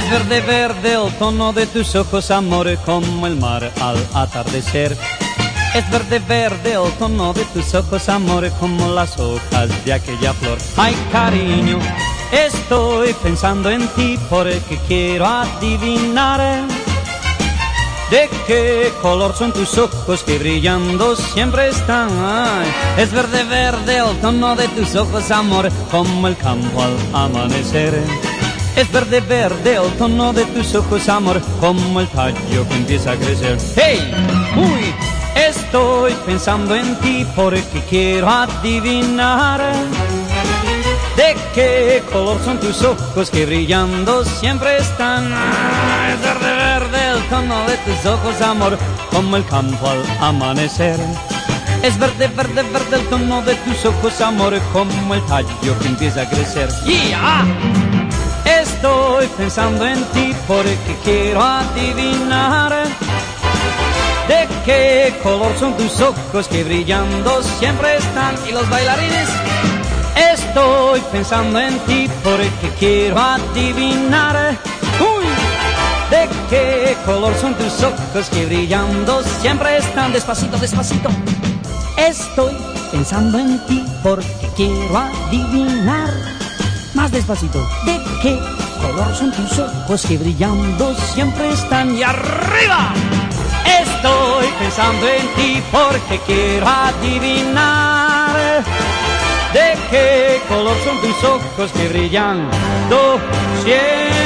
Es verde, verde el tono de tus ojos, amor, como el mar al atardecer. Es verde, verde el tono de tus ojos, amor, como las hojas de aquella flor. Ay, cariño, estoy pensando en ti porque quiero adivinar. ¿De qué color son tus ojos que brillando siempre están? Es verde, verde el tono de tus ojos, amor, como el campo al amanecer. Es verde, verde el tono de tus ojos, amor, como el tallo que empieza a crecer. ¡Hey! ¡Uy! Estoy pensando en ti porque quiero adivinar de qué color son tus ojos que brillando siempre están. Es verde, verde el tono de tus ojos, amor, como el campo al amanecer. Es verde, verde, verde el tono de tus ojos, amor, como el tallo que empieza a crecer. ¡Yeah! Pensando en ti porque quiero adivinar de qué color son tus ojos que brillando siempre están. Y los bailarines, estoy pensando en ti porque quiero adivinar. Uy, de qué color son tus ojos que brillando siempre están. Despacito, despacito. Estoy pensando en ti porque quiero adivinar. Más despacito. ¿De qué color son tus ojos que brillando siempre están? Y arriba. Estoy pensando en ti porque quiero adivinar de qué color son tus ojos que brillando siempre.